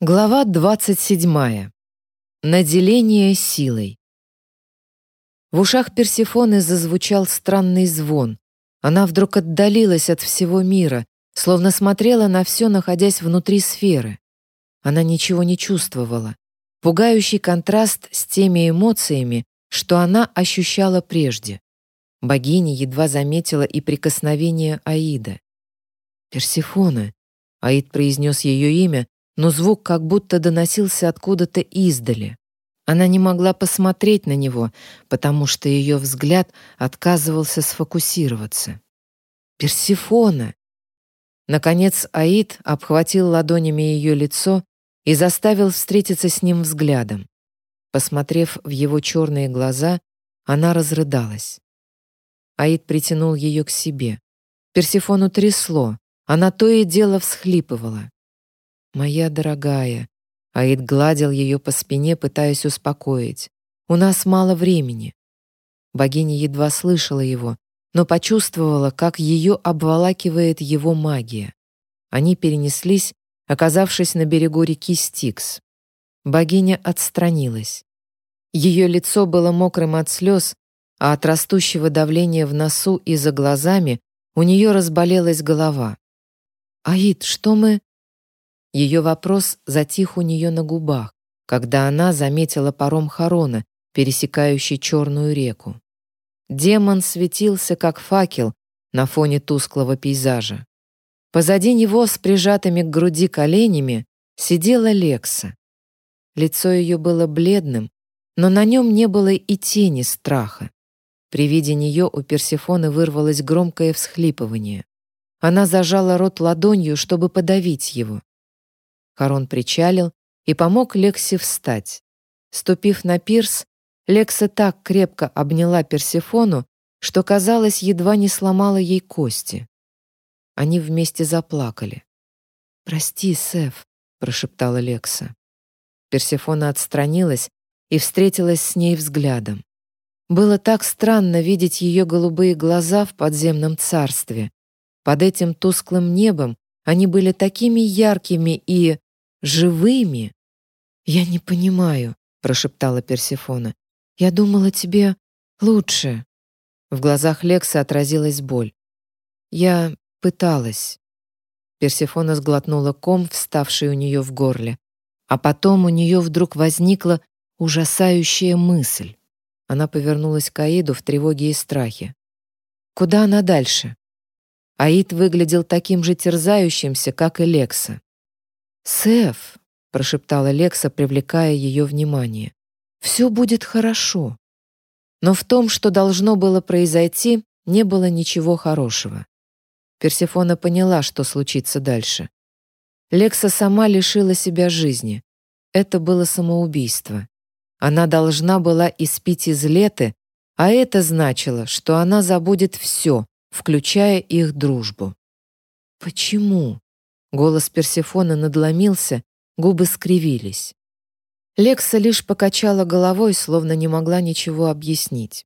Глава 27. Наделение силой. В ушах Персефоны зазвучал странный звон. Она вдруг отдалилась от всего мира, словно смотрела на все, находясь внутри сферы. Она ничего не чувствовала. Пугающий контраст с теми эмоциями, что она ощущала прежде. Богиня едва заметила и прикосновение Аида. «Персефона», — Аид произнес ее имя, но звук как будто доносился откуда-то издали. Она не могла посмотреть на него, потому что ее взгляд отказывался сфокусироваться. «Персифона!» Наконец Аид обхватил ладонями ее лицо и заставил встретиться с ним взглядом. Посмотрев в его черные глаза, она разрыдалась. Аид притянул ее к себе. Персифону трясло, она то и дело всхлипывала. «Моя дорогая», — Аид гладил ее по спине, пытаясь успокоить. «У нас мало времени». Богиня едва слышала его, но почувствовала, как ее обволакивает его магия. Они перенеслись, оказавшись на берегу реки Стикс. Богиня отстранилась. Ее лицо было мокрым от слез, а от растущего давления в носу и за глазами у нее разболелась голова. «Аид, что мы...» Ее вопрос затих у нее на губах, когда она заметила паром Харона, пересекающий Черную реку. Демон светился, как факел, на фоне тусклого пейзажа. Позади него с прижатыми к груди коленями сидела Лекса. Лицо ее было бледным, но на нем не было и тени страха. При виде нее у Персефоны вырвалось громкое всхлипывание. Она зажала рот ладонью, чтобы подавить его. Харон причалил и помог Лексе встать. Ступив на пирс, Лекса так крепко обняла Персефону, что, казалось, едва не сломала ей кости. Они вместе заплакали. «Прости, Сеф», — прошептала Лекса. Персефона отстранилась и встретилась с ней взглядом. Было так странно видеть ее голубые глаза в подземном царстве. Под этим тусклым небом они были такими яркими и живыми. Я не понимаю, прошептала Персефона. Я думала тебе лучше. В глазах Лекса отразилась боль. Я пыталась. Персефона сглотнула ком, вставший у нее в горле, а потом у нее вдруг возникла ужасающая мысль. Она повернулась к Аиду в тревоге и страхе. Куда она дальше? Аид выглядел таким же терзающимся, как и Лекса. «Сэф», — прошептала Лекса, привлекая ее внимание, — «все будет хорошо». Но в том, что должно было произойти, не было ничего хорошего. Персефона поняла, что случится дальше. Лекса сама лишила себя жизни. Это было самоубийство. Она должна была испить из леты, а это значило, что она забудет все, включая их дружбу. Почему? Голос Персефоны надломился, губы скривились. Лекса лишь покачала головой, словно не могла ничего объяснить.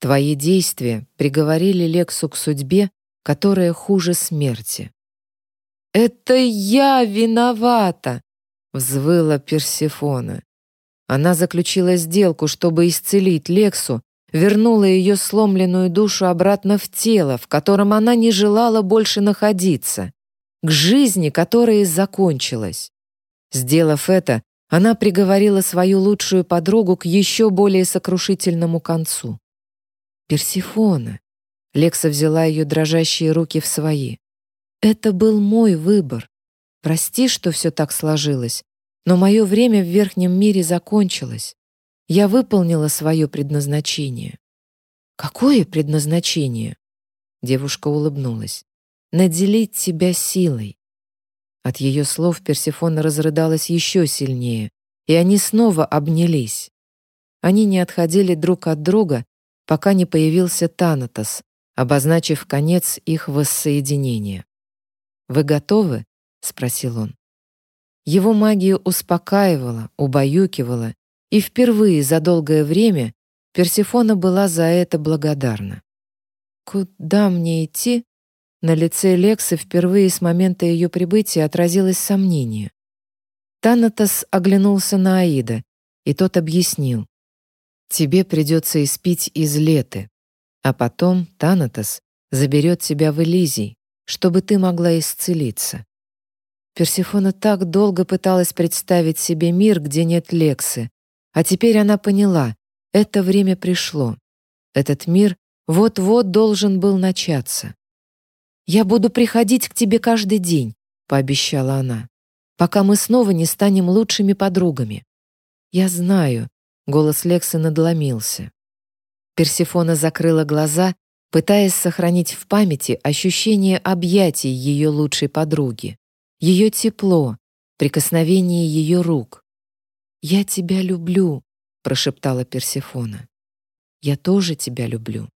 Твои действия приговорили Лексу к судьбе, которая хуже смерти. «Это я виновата!» — взвыла Персефона. Она заключила сделку, чтобы исцелить Лексу, вернула ее сломленную душу обратно в тело, в котором она не желала больше находиться к жизни, которая закончилась. Сделав это, она приговорила свою лучшую подругу к еще более сокрушительному концу. «Персифона», — Лекса взяла ее дрожащие руки в свои. «Это был мой выбор. Прости, что все так сложилось, но мое время в верхнем мире закончилось. Я выполнила свое предназначение». «Какое предназначение?» Девушка улыбнулась наделить тебя силой. От ее слов Персефона разрыдалась еще сильнее, и они снова обнялись. Они не отходили друг от друга, пока не появился Танатос, обозначив конец их воссоединения. «Вы готовы?» — спросил он. Его магия успокаивала, убаюкивала, и впервые за долгое время Персефона была за это благодарна. «Куда мне идти?» На лице Лексы впервые с момента ее прибытия отразилось сомнение. Танатос оглянулся на Аида, и тот объяснил. «Тебе придется испить из леты, а потом Танатос заберет тебя в Элизий, чтобы ты могла исцелиться». Персифона так долго пыталась представить себе мир, где нет Лексы, а теперь она поняла, это время пришло. Этот мир вот-вот должен был начаться. «Я буду приходить к тебе каждый день», — пообещала она, «пока мы снова не станем лучшими подругами». «Я знаю», — голос Лексы надломился. Персифона закрыла глаза, пытаясь сохранить в памяти ощущение объятий ее лучшей подруги, ее тепло, прикосновение ее рук. «Я тебя люблю», — прошептала Персифона. «Я тоже тебя люблю».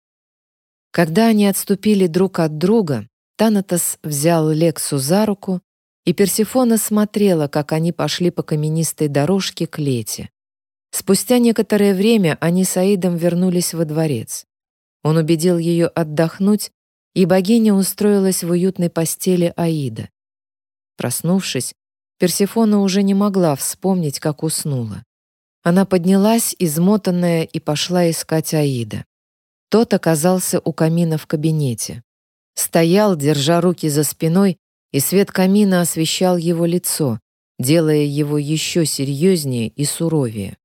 Когда они отступили друг от друга, Танатос взял Лексу за руку, и Персифона смотрела, как они пошли по каменистой дорожке к Лете. Спустя некоторое время они с Аидом вернулись во дворец. Он убедил ее отдохнуть, и богиня устроилась в уютной постели Аида. Проснувшись, Персифона уже не могла вспомнить, как уснула. Она поднялась, измотанная, и пошла искать Аида. Тот оказался у камина в кабинете. Стоял, держа руки за спиной, и свет камина освещал его лицо, делая его еще серьезнее и суровее.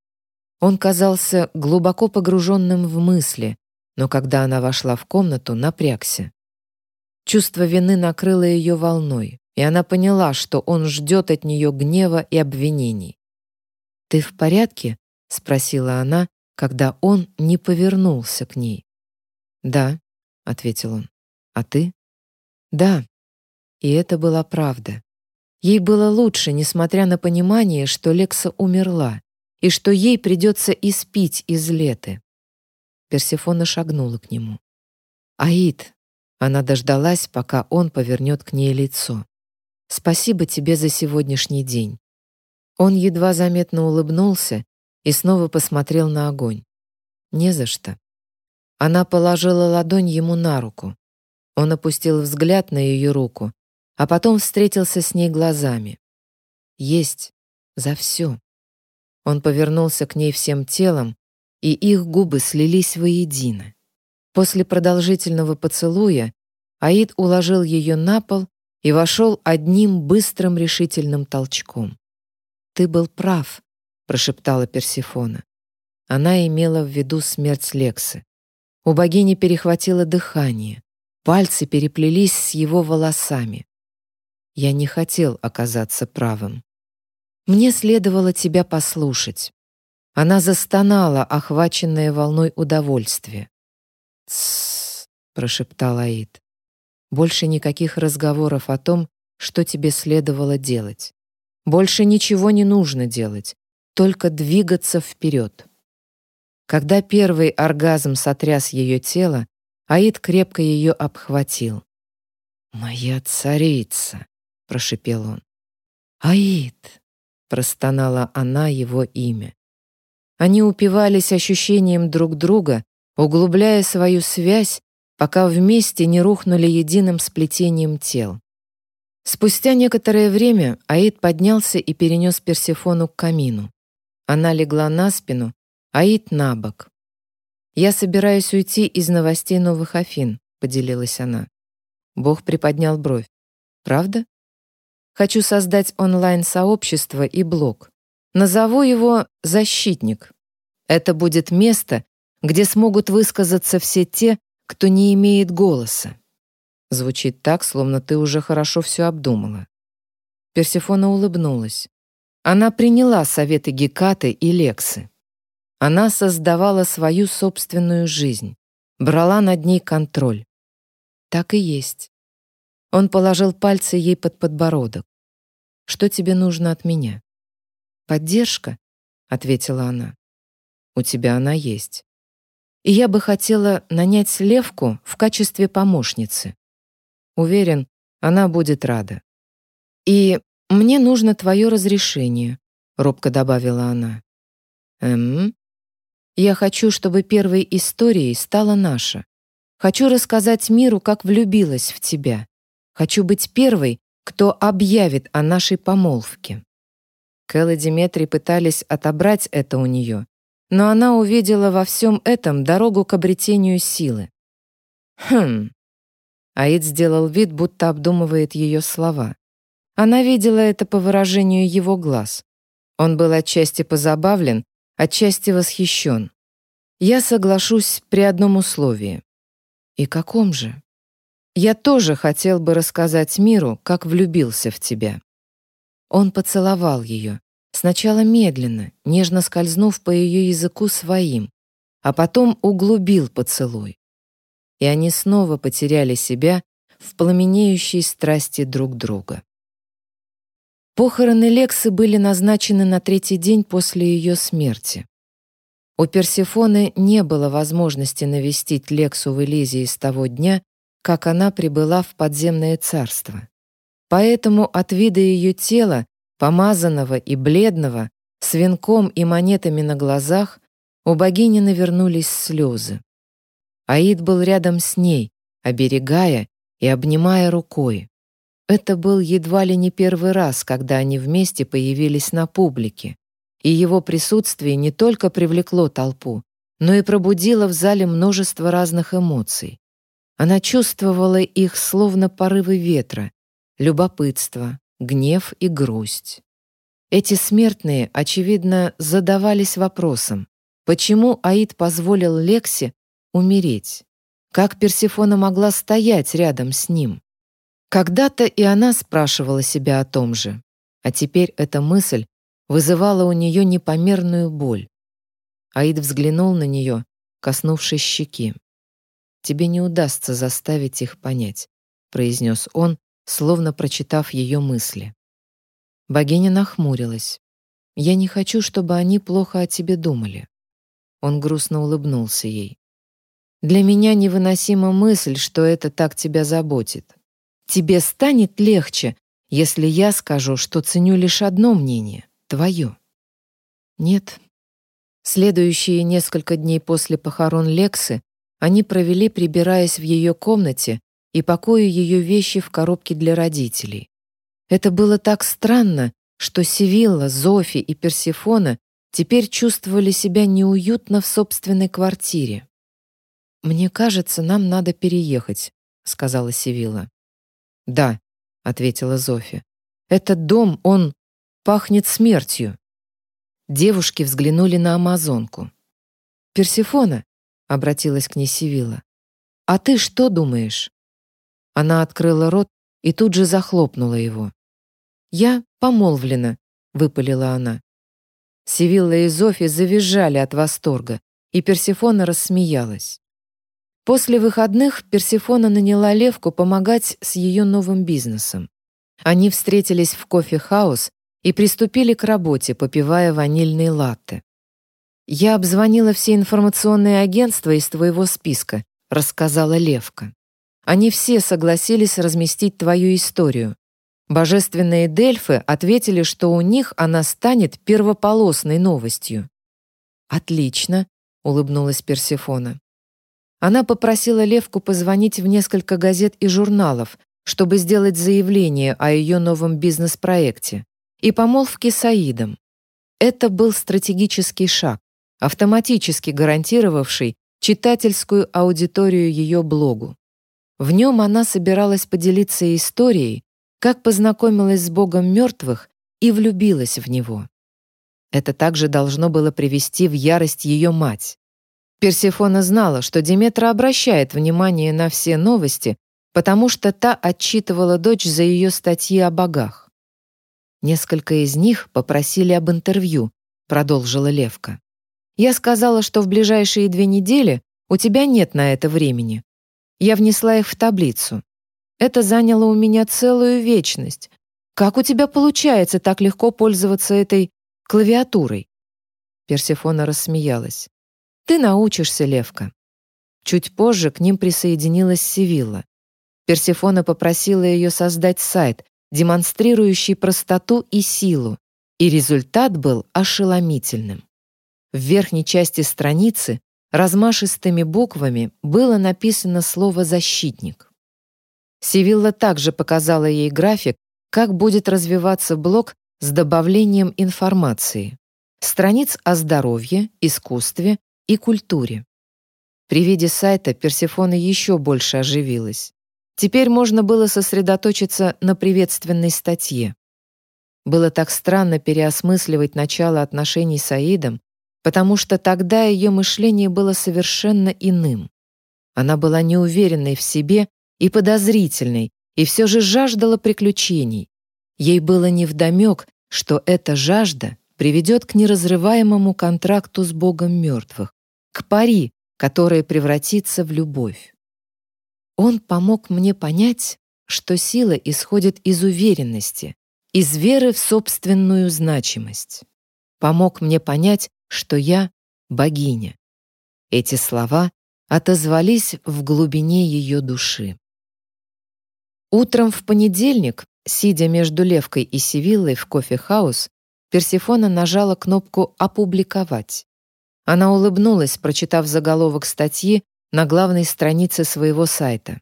Он казался глубоко погруженным в мысли, но когда она вошла в комнату, напрягся. Чувство вины накрыло ее волной, и она поняла, что он ждет от нее гнева и обвинений. «Ты в порядке?» — спросила она, когда он не повернулся к ней. «Да», — ответил он. «А ты?» «Да». И это была правда. Ей было лучше, несмотря на понимание, что Лекса умерла и что ей придется испить из леты. Персефона шагнула к нему. «Аид!» Она дождалась, пока он повернет к ней лицо. «Спасибо тебе за сегодняшний день. Он едва заметно улыбнулся и снова посмотрел на огонь. «Не за что». Она положила ладонь ему на руку. Он опустил взгляд на ее руку, а потом встретился с ней глазами. «Есть. За все». Он повернулся к ней всем телом, и их губы слились воедино. После продолжительного поцелуя Аид уложил ее на пол и вошел одним быстрым решительным толчком. «Ты был прав», — прошептала Персифона. Она имела в виду смерть Лексы. У богини перехватило дыхание. Пальцы переплелись с его волосами. Я не хотел оказаться правым. Мне следовало тебя послушать. Она застонала, охваченная волной удовольствия. «Тссс», — прошептал Аид. «Больше никаких разговоров о том, что тебе следовало делать. Больше ничего не нужно делать, только двигаться вперед. Когда первый оргазм сотряс ее тело, Аид крепко ее обхватил. «Моя царица!» — прошепел он. «Аид!» — простонала она его имя. Они упивались ощущением друг друга, углубляя свою связь, пока вместе не рухнули единым сплетением тел. Спустя некоторое время Аид поднялся и перенес Персефону к камину. Она легла на спину, Аид на бок. «Я собираюсь уйти из новостей новых Афин», — поделилась она. Бог приподнял бровь. «Правда?» «Хочу создать онлайн-сообщество и блог. Назову его «Защитник». Это будет место, где смогут высказаться все те, кто не имеет голоса. Звучит так, словно ты уже хорошо все обдумала. Персефона улыбнулась. Она приняла советы Гекаты и Лексы. Она создавала свою собственную жизнь, брала над ней контроль. Так и есть. Он положил пальцы ей под подбородок. «Что тебе нужно от меня?» «Поддержка», — ответила она. «У тебя она есть. И я бы хотела нанять Левку в качестве помощницы. Уверен, она будет рада. И мне нужно твое разрешение, робко добавила она. Эм? Я хочу, чтобы первой историей стала наша. Хочу рассказать миру, как влюбилась в тебя. Хочу быть первой, кто объявит о нашей помолвке. Кэл и Диметрий пытались отобрать это у нее, но она увидела во всем этом дорогу к обретению силы. Хм. Аид сделал вид, будто обдумывает ее слова. Она видела это по выражению его глаз. Он был отчасти позабавлен, отчасти восхищен. Я соглашусь при одном условии. И каком же? Я тоже хотел бы рассказать миру, как влюбился в тебя. Он поцеловал ее, сначала медленно, нежно скользнув по ее языку своим, а потом углубил поцелуй. И они снова потеряли себя в пламенеющей страсти друг друга. Похороны Лексы были назначены на третий день после ее смерти. У Персефоны не было возможности навестить Лексу в Элизии с того дня, как она прибыла в подземное царство. Поэтому от вида ее тела, помазанного и бледного, с венком и монетами на глазах, у богини навернулись слезы. Аид был рядом с ней, оберегая и обнимая рукой. Это был едва ли не первый раз, когда они вместе появились на публике, и его присутствие не только привлекло толпу, но и пробудило в зале множество разных эмоций. Она чувствовала их словно порывы ветра, любопытство, гнев и грусть. Эти смертные, очевидно, задавались вопросом, почему Аид позволил Лексе умереть? Как Персефона могла стоять рядом с ним? Когда-то и она спрашивала себя о том же, а теперь эта мысль вызывала у нее непомерную боль. Аид взглянул на нее, коснувшись щеки. «Тебе не удастся заставить их понять», — произнес он, словно прочитав ее мысли. Богиня нахмурилась. «Я не хочу, чтобы они плохо о тебе думали». Он грустно улыбнулся ей. «Для меня невыносима мысль, что это так тебя заботит. Тебе станет легче, если я скажу, что ценю лишь одно мнение — твое. Нет. Следующие несколько дней после похорон Лексы они провели, прибираясь в ее комнате и пакуя ее вещи в коробке для родителей. Это было так странно, что Севилла, Зофи и Персефона теперь чувствовали себя неуютно в собственной квартире. «Мне кажется, нам надо переехать», — сказала Севилла. «Да», — ответила Зофи. «Этот дом, он пахнет смертью». Девушки взглянули на амазонку. «Персифона», — обратилась к ней Сивила, — «а ты что думаешь?» Она открыла рот и тут же захлопнула его. «Я помолвлена», — выпалила она. Сивилла и Зофи завизжали от восторга, и Персифона рассмеялась. После выходных Персефона наняла Левку помогать с ее новым бизнесом. Они встретились в кофе-хаус и приступили к работе, попивая ванильные латте. «Я обзвонила все информационные агентства из твоего списка», — рассказала Левка. «Они все согласились разместить твою историю. Божественные Дельфы ответили, что у них она станет первополосной новостью». «Отлично», — улыбнулась Персефона. Она попросила Левку позвонить в несколько газет и журналов, чтобы сделать заявление о ее новом бизнес-проекте и помолвке с Аидом. Это был стратегический шаг, автоматически гарантировавший читательскую аудиторию ее блогу. В нем она собиралась поделиться историей, как познакомилась с Богом мертвых и влюбилась в него. Это также должно было привести в ярость ее мать. Персефона знала, что Диметра обращает внимание на все новости, потому что та отчитывала дочь за ее статьи о богах. Несколько из них попросили об интервью, продолжила Левка. Я сказала, что в ближайшие две недели у тебя нет на это времени. Я внесла их в таблицу. Это заняло у меня целую вечность. Как у тебя получается так легко пользоваться этой клавиатурой? Персефона рассмеялась. Ты научишься, Левка. Чуть позже к ним присоединилась Севилла. Персефона попросила ее создать сайт, демонстрирующий простоту и силу, и результат был ошеломительным. В верхней части страницы размашистыми буквами было написано слово «защитник». Севилла также показала ей график, как будет развиваться блог с добавлением информации, страниц о здоровье, искусстве и культуре. При виде сайта Персефона еще больше оживилась. Теперь можно было сосредоточиться на приветственной статье. Было так странно переосмысливать начало отношений с Аидом, потому что тогда ее мышление было совершенно иным. Она была неуверенной в себе и подозрительной, и все же жаждала приключений. Ей было невдомек, что эта жажда приведет к неразрываемому контракту с Богом мертвых, к пари, которое превратится в любовь. Он помог мне понять, что сила исходит из уверенности, из веры в собственную значимость. Помог мне понять, что я — богиня. Эти слова отозвались в глубине ее души. Утром в понедельник, сидя между Левкой и Сивиллой в кофе-хаус, Персифона нажала кнопку «Опубликовать». Она улыбнулась, прочитав заголовок статьи на главной странице своего сайта.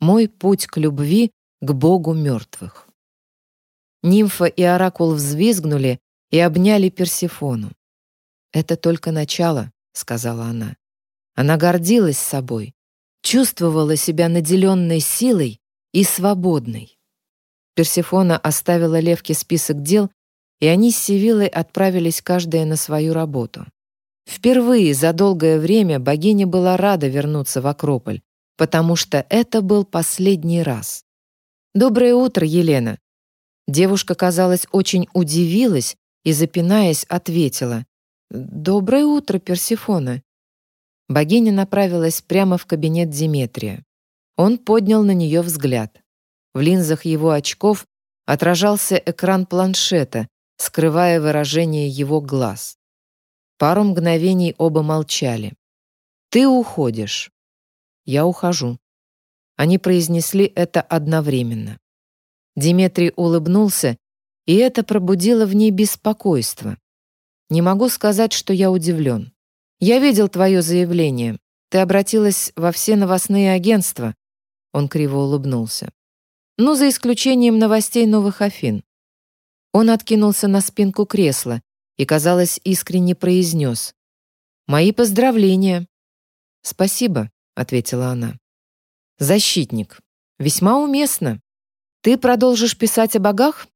«Мой путь к любви к Богу мертвых». Нимфа и Оракул взвизгнули и обняли Персифону. «Это только начало», — сказала она. Она гордилась собой, чувствовала себя наделенной силой и свободной. Персифона оставила Левке список дел, и они с Севилой отправились каждая на свою работу. Впервые за долгое время богиня была рада вернуться в Акрополь, потому что это был последний раз. «Доброе утро, Елена!» Девушка, казалось, очень удивилась и, запинаясь, ответила. «Доброе утро, Персифона!» Богиня направилась прямо в кабинет Диметрия. Он поднял на нее взгляд. В линзах его очков отражался экран планшета, скрывая выражение его глаз. Пару мгновений оба молчали. «Ты уходишь». «Я ухожу». Они произнесли это одновременно. Диметрий улыбнулся, и это пробудило в ней беспокойство. «Не могу сказать, что я удивлен. Я видел твое заявление. Ты обратилась во все новостные агентства». Он криво улыбнулся. «Ну, за исключением новостей новых Афин». Он откинулся на спинку кресла, и, казалось, искренне произнес «Мои поздравления». «Спасибо», — ответила она. «Защитник. Весьма уместно. Ты продолжишь писать о богах?»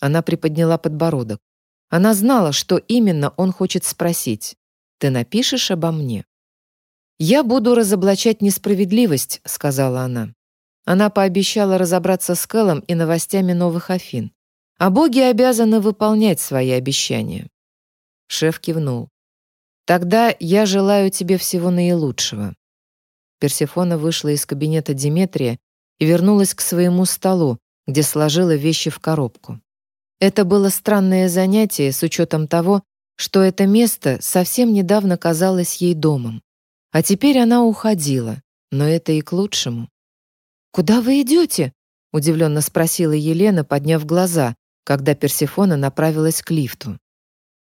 Она приподняла подбородок. Она знала, что именно он хочет спросить. «Ты напишешь обо мне?» «Я буду разоблачать несправедливость», — сказала она. Она пообещала разобраться с Кэллом и новостями новых Афин. А боги обязаны выполнять свои обещания. Шеф кивнул. Тогда я желаю тебе всего наилучшего. Персефона вышла из кабинета Диметрия и вернулась к своему столу, где сложила вещи в коробку. Это было странное занятие с учетом того, что это место совсем недавно казалось ей домом. А теперь она уходила, но это и к лучшему. «Куда вы идете?» — удивленно спросила Елена, подняв глаза, когда Персефона направилась к лифту.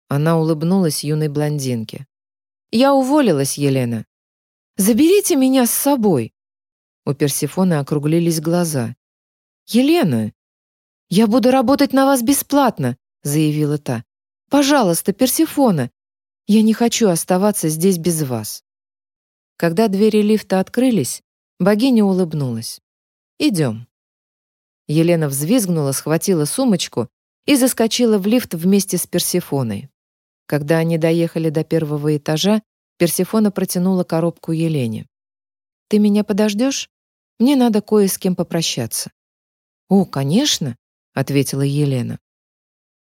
Она улыбнулась юной блондинке. «Я уволилась, Елена. Заберите меня с собой!» У Персефоны округлились глаза. «Елена, я буду работать на вас бесплатно», заявила та. «Пожалуйста, Персефона, я не хочу оставаться здесь без вас». Когда двери лифта открылись, богиня улыбнулась. «Идем». Елена взвизгнула, схватила сумочку и заскочила в лифт вместе с Персефоной. Когда они доехали до первого этажа, Персефона протянула коробку Елене. «Ты меня подождешь? Мне надо кое с кем попрощаться». «О, конечно», — ответила Елена.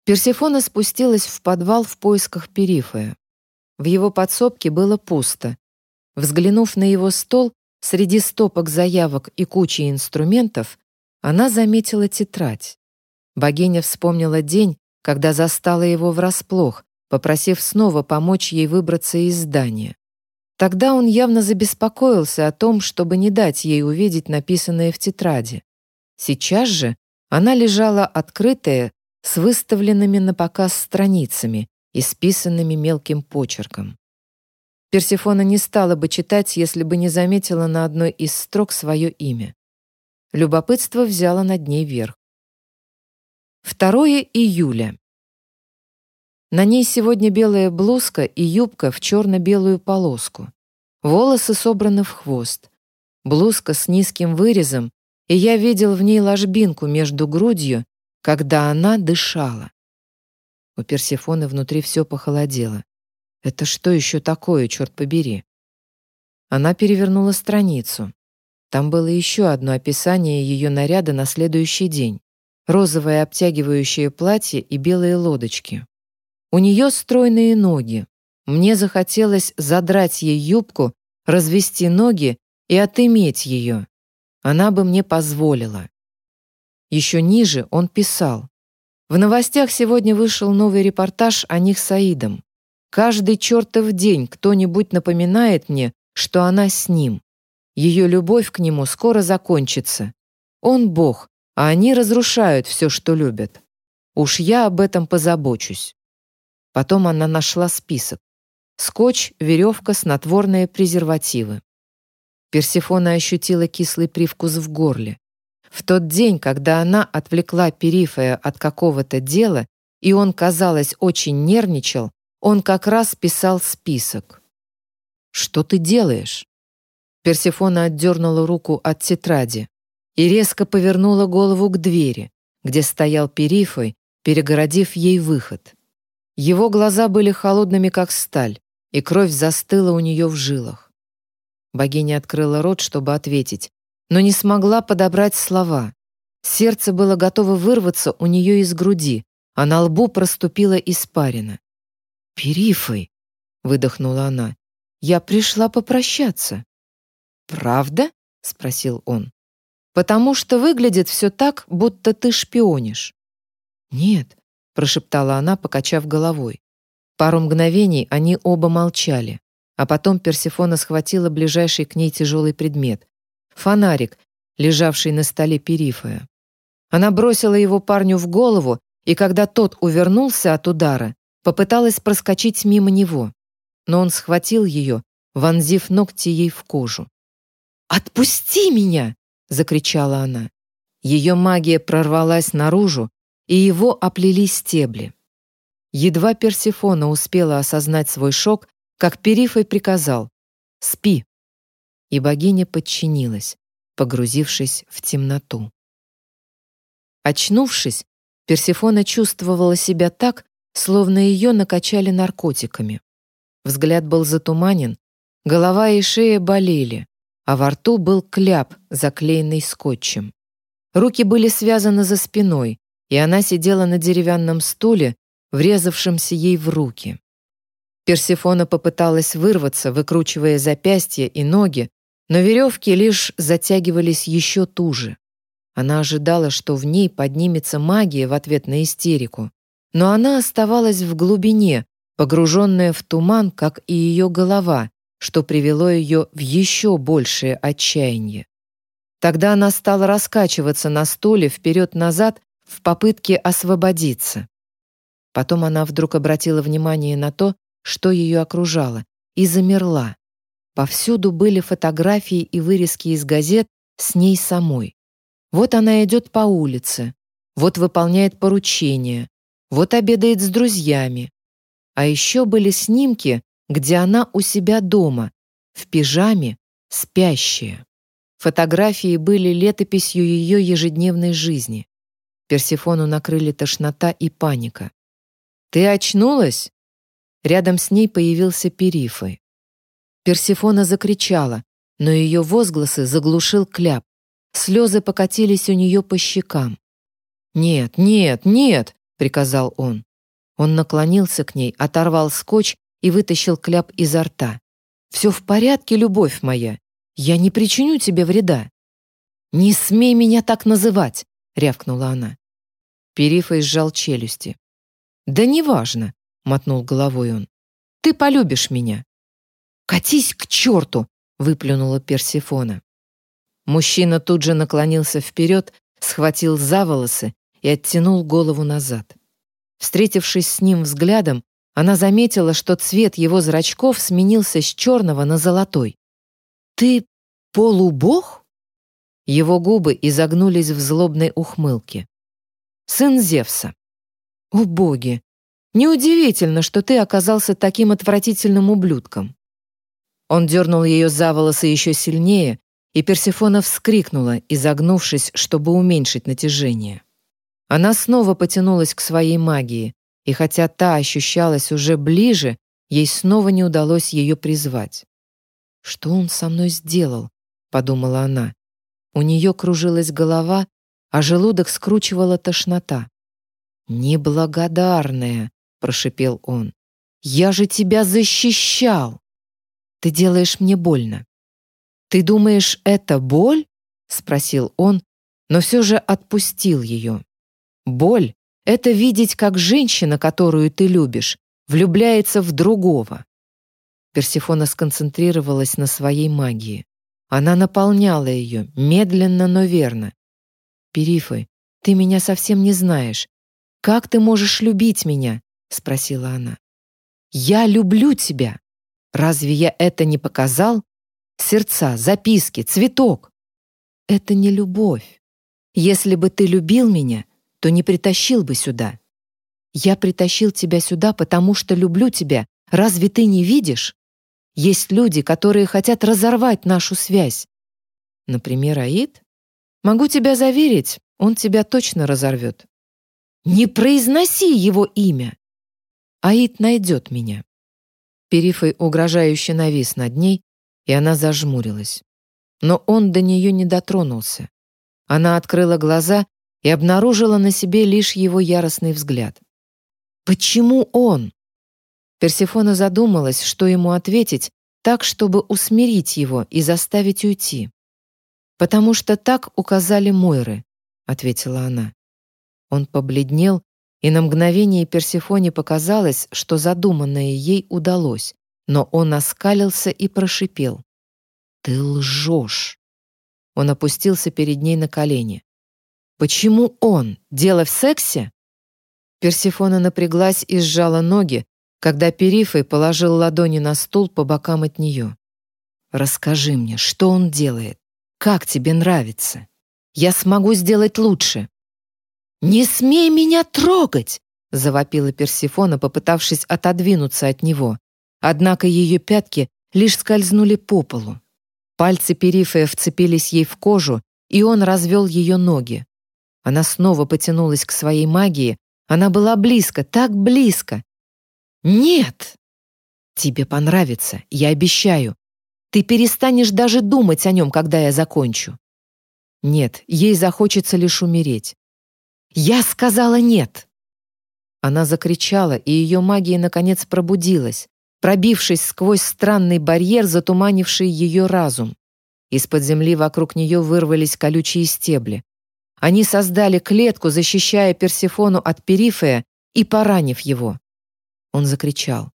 Персефона спустилась в подвал в поисках Перифея. В его подсобке было пусто. Взглянув на его стол, среди стопок заявок и кучи инструментов, она заметила тетрадь. Богиня вспомнила день, когда застала его врасплох, попросив снова помочь ей выбраться из здания. Тогда он явно забеспокоился о том, чтобы не дать ей увидеть написанное в тетради. Сейчас же она лежала открытая, с выставленными на показ страницами, исписанными мелким почерком. Персефона не стала бы читать, если бы не заметила на одной из строк свое имя. Любопытство взяло над ней верх. 2 июля. На ней сегодня белая блузка и юбка в черно-белую полоску. Волосы собраны в хвост. Блузка с низким вырезом, и я видел в ней ложбинку между грудью, когда она дышала. У Персефоны внутри все похолодело. Это что еще такое, черт побери? Она перевернула страницу. Там было еще одно описание ее наряда на следующий день. Розовое обтягивающее платье и белые лодочки. У нее стройные ноги. Мне захотелось задрать ей юбку, развести ноги и отыметь ее. Она бы мне позволила. Еще ниже он писал. В новостях сегодня вышел новый репортаж о них с Аидом. Каждый чертов день кто-нибудь напоминает мне, что она с ним. Ее любовь к нему скоро закончится. Он Бог, а они разрушают все, что любят. Уж я об этом позабочусь. Потом она нашла список. Скотч, веревка, снотворные презервативы. Персифона ощутила кислый привкус в горле. В тот день, когда она отвлекла Перифея от какого-то дела, и он, казалось, очень нервничал, он как раз писал список. «Что ты делаешь?» Персифона отдернула руку от тетради и резко повернула голову к двери, где стоял Перифой, перегородив ей выход. Его глаза были холодными, как сталь, и кровь застыла у нее в жилах. Богиня открыла рот, чтобы ответить, но не смогла подобрать слова. Сердце было готово вырваться у нее из груди, а на лбу проступила испарина. «Перифой!» — выдохнула она. «Я пришла попрощаться». «Правда?» — спросил он. «Потому что выглядит все так, будто ты шпионишь». «Нет», — прошептала она, покачав головой. Пару мгновений они оба молчали, а потом Персефона схватила ближайший к ней тяжелый предмет — фонарик, лежавший на столе перифая. Она бросила его парню в голову, и когда тот увернулся от удара, попыталась проскочить мимо него, но он схватил ее, вонзив ногти ей в кожу. «Отпусти меня!» — закричала она. Ее магия прорвалась наружу, и его оплели стебли. Едва Персифона успела осознать свой шок, как Перифой приказал «Спи!» И богиня подчинилась, погрузившись в темноту. Очнувшись, Персифона чувствовала себя так, словно ее накачали наркотиками. Взгляд был затуманен, голова и шея болели, а во рту был кляп, заклеенный скотчем. Руки были связаны за спиной, и она сидела на деревянном стуле, врезавшемся ей в руки. Персефона попыталась вырваться, выкручивая запястья и ноги, но веревки лишь затягивались еще туже. Она ожидала, что в ней поднимется магия в ответ на истерику, но она оставалась в глубине, погруженная в туман, как и ее голова, что привело ее в еще большее отчаяние. Тогда она стала раскачиваться на стуле вперед-назад в попытке освободиться. Потом она вдруг обратила внимание на то, что ее окружало, и замерла. Повсюду были фотографии и вырезки из газет с ней самой. Вот она идет по улице, вот выполняет поручения, вот обедает с друзьями. А еще были снимки, где она у себя дома, в пижаме, спящая. Фотографии были летописью ее ежедневной жизни. Персефону накрыли тошнота и паника. «Ты очнулась?» Рядом с ней появился Перифы. Персефона закричала, но ее возгласы заглушил кляп. Слезы покатились у нее по щекам. «Нет, нет, нет!» — приказал он. Он наклонился к ней, оторвал скотч и вытащил кляп изо рта. «Все в порядке, любовь моя. Я не причиню тебе вреда». «Не смей меня так называть!» — рявкнула она. Перифа сжал челюсти. «Да неважно», — мотнул головой он. «Ты полюбишь меня». «Катись к черту!» — выплюнула Персифона. Мужчина тут же наклонился вперед, схватил за волосы и оттянул голову назад. Встретившись с ним взглядом, она заметила, что цвет его зрачков сменился с черного на золотой. «Ты полубог?» Его губы изогнулись в злобной ухмылке. сын Зевса. О боги! Неудивительно, что ты оказался таким отвратительным ублюдком. Он дернул ее за волосы еще сильнее, и Персефона вскрикнула, изогнувшись, чтобы уменьшить натяжение. Она снова потянулась к своей магии, и хотя та ощущалась уже ближе, ей снова не удалось ее призвать. «Что он со мной сделал?» — подумала она. У нее кружилась голова, а желудок скручивала тошнота. «Неблагодарная!» — прошипел он. «Я же тебя защищал! Ты делаешь мне больно. Ты думаешь, это боль?» — спросил он, но все же отпустил ее. «Боль — это видеть, как женщина, которую ты любишь, влюбляется в другого». Персифона сконцентрировалась на своей магии. Она наполняла ее, медленно, но верно. «Перифы, ты меня совсем не знаешь. Как ты можешь любить меня?» — спросила она. «Я люблю тебя. Разве я это не показал? Сердца, записки, цветок. Это не любовь. Если бы ты любил меня, то не притащил бы сюда. Я притащил тебя сюда, потому что люблю тебя. Разве ты не видишь? Есть люди, которые хотят разорвать нашу связь. Например, Аид? Могу тебя заверить, он тебя точно разорвет. Не произноси его имя. Аид найдет меня. Перифой угрожающе навис над ней, и она зажмурилась. Но он до нее не дотронулся. Она открыла глаза и обнаружила на себе лишь его яростный взгляд. «Почему он?» Персефона задумалась, что ему ответить, так, чтобы усмирить его и заставить уйти. «Потому что так указали Мойры», — ответила она. Он побледнел, и на мгновение Персефоне показалось, что задуманное ей удалось, но он оскалился и прошипел. «Ты лжешь!» Он опустился перед ней на колени. «Почему он? Дело в сексе?» Персефона напряглась и сжала ноги, когда Перифой положил ладони на стул по бокам от нее. «Расскажи мне, что он делает? Как тебе нравится? Я смогу сделать лучше». «Не смей меня трогать!» — завопила Персифона, попытавшись отодвинуться от него. Однако ее пятки лишь скользнули по полу. Пальцы Перифея вцепились ей в кожу, и он развел ее ноги. Она снова потянулась к своей магии. Она была близко, так близко. «Нет!» «Тебе понравится, я обещаю. Ты перестанешь даже думать о нем, когда я закончу». Нет, ей захочется лишь умереть. «Я сказала нет!» Она закричала, и ее магия наконец пробудилась, пробившись сквозь странный барьер, затуманивший ее разум. Из-под земли вокруг нее вырвались колючие стебли. Они создали клетку, защищая Персефону от Перифея и поранив его. Он закричал.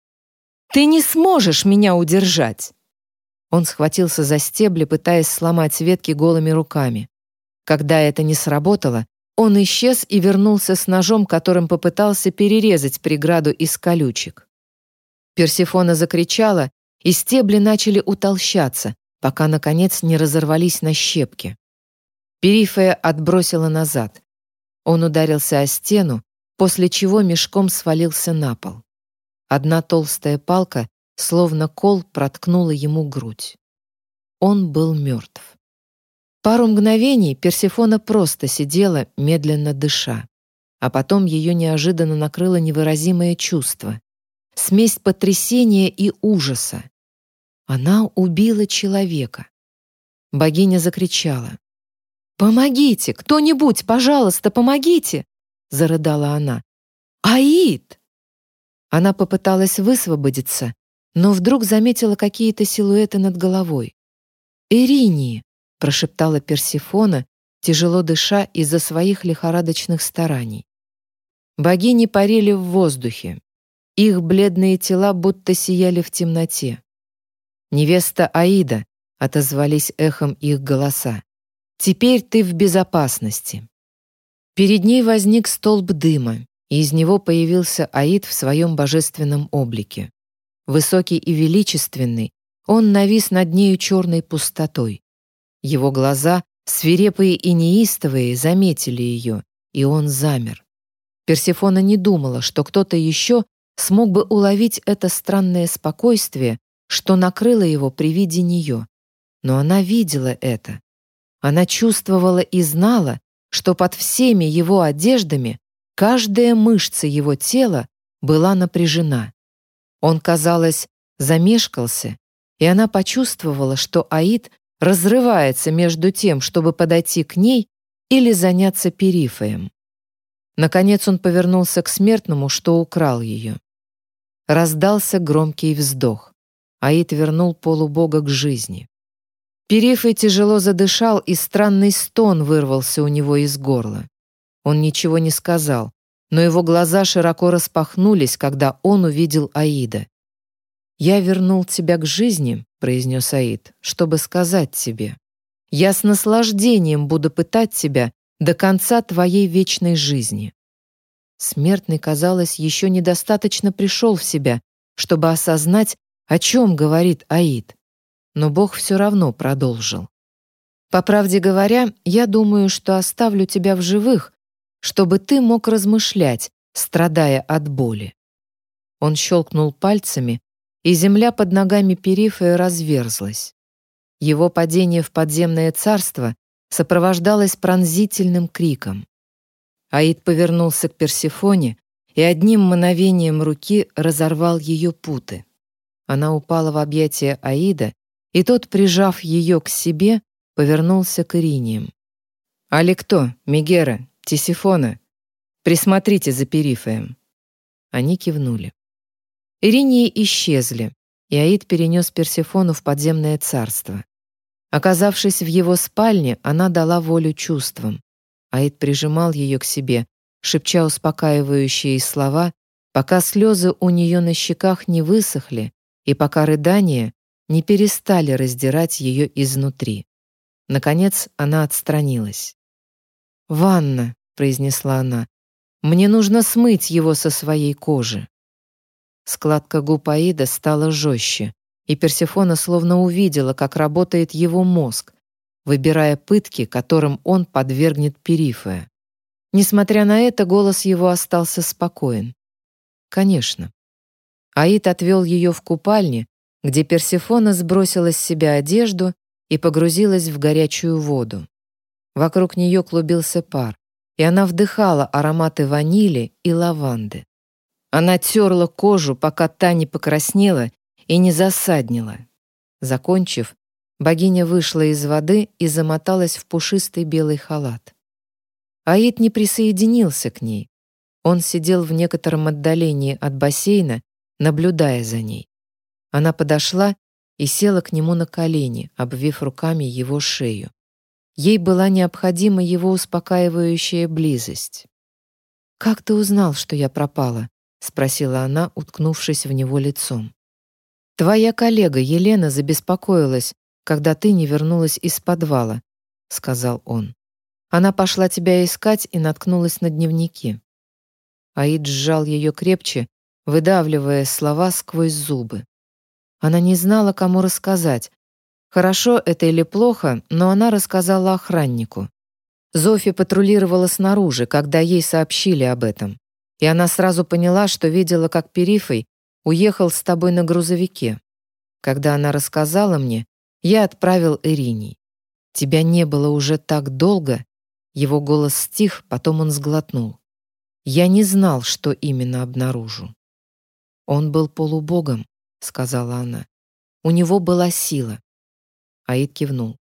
«Ты не сможешь меня удержать!» Он схватился за стебли, пытаясь сломать ветки голыми руками. Когда это не сработало, он исчез и вернулся с ножом, которым попытался перерезать преграду из колючек. Персефона закричала, и стебли начали утолщаться, пока, наконец, не разорвались на щепки. Перифея отбросила назад. Он ударился о стену, после чего мешком свалился на пол. Одна толстая палка, словно кол, проткнула ему грудь. Он был мертв. Пару мгновений Персефона просто сидела, медленно дыша. А потом ее неожиданно накрыло невыразимое чувство. Смесь потрясения и ужаса. Она убила человека. Богиня закричала. «Помогите! Кто-нибудь, пожалуйста, помогите!» Зарыдала она. «Аид!» Она попыталась высвободиться, но вдруг заметила какие-то силуэты над головой. «Иринии!» прошептала Персифона, тяжело дыша из-за своих лихорадочных стараний. Богини парили в воздухе. Их бледные тела будто сияли в темноте. «Невеста Аида», — отозвались эхом их голоса. «Теперь ты в безопасности». Перед ней возник столб дыма, и из него появился Аид в своем божественном облике. Высокий и величественный, он навис над нею черной пустотой. Его глаза, свирепые и неистовые, заметили ее, и он замер. Персефона не думала, что кто-то еще смог бы уловить это странное спокойствие, что накрыло его при виде нее. Но она видела это. Она чувствовала и знала, что под всеми его одеждами каждая мышца его тела была напряжена. Он, казалось, замешкался, и она почувствовала, что Аид разрывается между тем, чтобы подойти к ней или заняться перифоем. Наконец он повернулся к смертному, что украл ее. Раздался громкий вздох. Аид вернул полубога к жизни. Перифей тяжело задышал, и странный стон вырвался у него из горла. Он ничего не сказал, но его глаза широко распахнулись, когда он увидел Аида. «Я вернул тебя к жизни», — произнес Аид, — «чтобы сказать тебе. Я с наслаждением буду пытать тебя до конца твоей вечной жизни». Смертный, казалось, еще недостаточно пришел в себя, чтобы осознать, о чем говорит Аид. Но Бог все равно продолжил. «По правде говоря, я думаю, что оставлю тебя в живых, чтобы ты мог размышлять, страдая от боли». Он щелкнул пальцами, и земля под ногами Перифея разверзлась. Его падение в подземное царство сопровождалось пронзительным криком. Аид повернулся к Персефоне и одним мановением руки разорвал ее путы. Она упала в объятия Аида, и тот, прижав ее к себе, повернулся к Ириниям. «Али кто? Мегера? Тисифона? Присмотрите за Перифеем». Они кивнули. Иринии исчезли, и Аид перенес Персефону в подземное царство. Оказавшись в его спальне, она дала волю чувствам. Аид прижимал ее к себе, шепча успокаивающие слова, пока слезы у нее на щеках не высохли и пока рыдания не перестали раздирать ее изнутри. Наконец она отстранилась. «Ванна», — произнесла она, — «мне нужно смыть его со своей кожи». Складка губ Аида стала жестче, и Персефона словно увидела, как работает его мозг, выбирая пытки, которым он подвергнет Перифея. Несмотря на это, голос его остался спокоен. «Конечно». Аид отвел ее в купальне, где Персефона сбросила с себя одежду и погрузилась в горячую воду. Вокруг нее клубился пар, и она вдыхала ароматы ванили и лаванды. Она терла кожу, пока та не покраснела и не засаднила. Закончив, богиня вышла из воды и замоталась в пушистый белый халат. Аид не присоединился к ней. Он сидел в некотором отдалении от бассейна, наблюдая за ней. Она подошла и села к нему на колени, обвив руками его шею. Ей была необходима его успокаивающая близость. «Как ты узнал, что я пропала?» — спросила она, уткнувшись в него лицом. «Твоя коллега Елена забеспокоилась, когда ты не вернулась из подвала», — сказал он. «Она пошла тебя искать и наткнулась на дневники». Аид сжал ее крепче, выдавливая слова сквозь зубы. Она не знала, кому рассказать. Хорошо это или плохо, но она рассказала охраннику. Зофи патрулировала снаружи, когда ей сообщили об этом и она сразу поняла, что видела, как Перифой уехал с тобой на грузовике. Когда она рассказала мне, я отправил Ириней. Тебя не было уже так долго. Его голос стих, потом он сглотнул. Я не знал, что именно обнаружу. Он был полубогом, сказала она. У него была сила. Аид кивнул.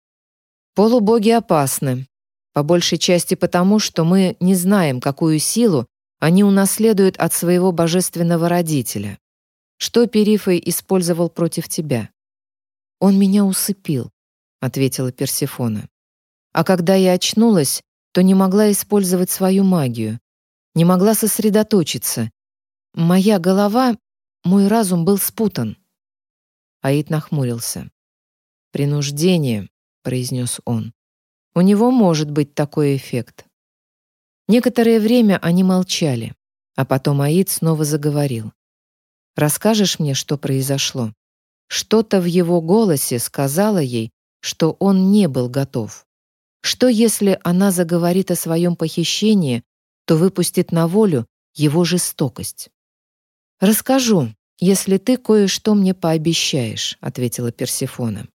Полубоги опасны, по большей части потому, что мы не знаем, какую силу они унаследуют от своего божественного родителя. Что Перифей использовал против тебя? Он меня усыпил, ответила Персефона. А когда я очнулась, то не могла использовать свою магию, не могла сосредоточиться. Моя голова, мой разум был спутан. Аид нахмурился. «Принуждение», — произнес он. «У него может быть такой эффект. Некоторое время они молчали, а потом Аид снова заговорил. «Расскажешь мне, что произошло?» Что-то в его голосе сказала ей, что он не был готов. Что, если она заговорит о своем похищении, то выпустит на волю его жестокость. «Расскажу, если ты кое-что мне пообещаешь», — ответила Персефона.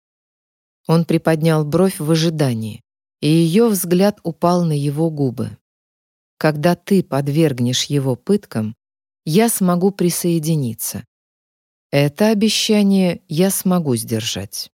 Он приподнял бровь в ожидании, и ее взгляд упал на его губы. «Когда ты подвергнешь его пыткам, я смогу присоединиться. Это обещание я смогу сдержать».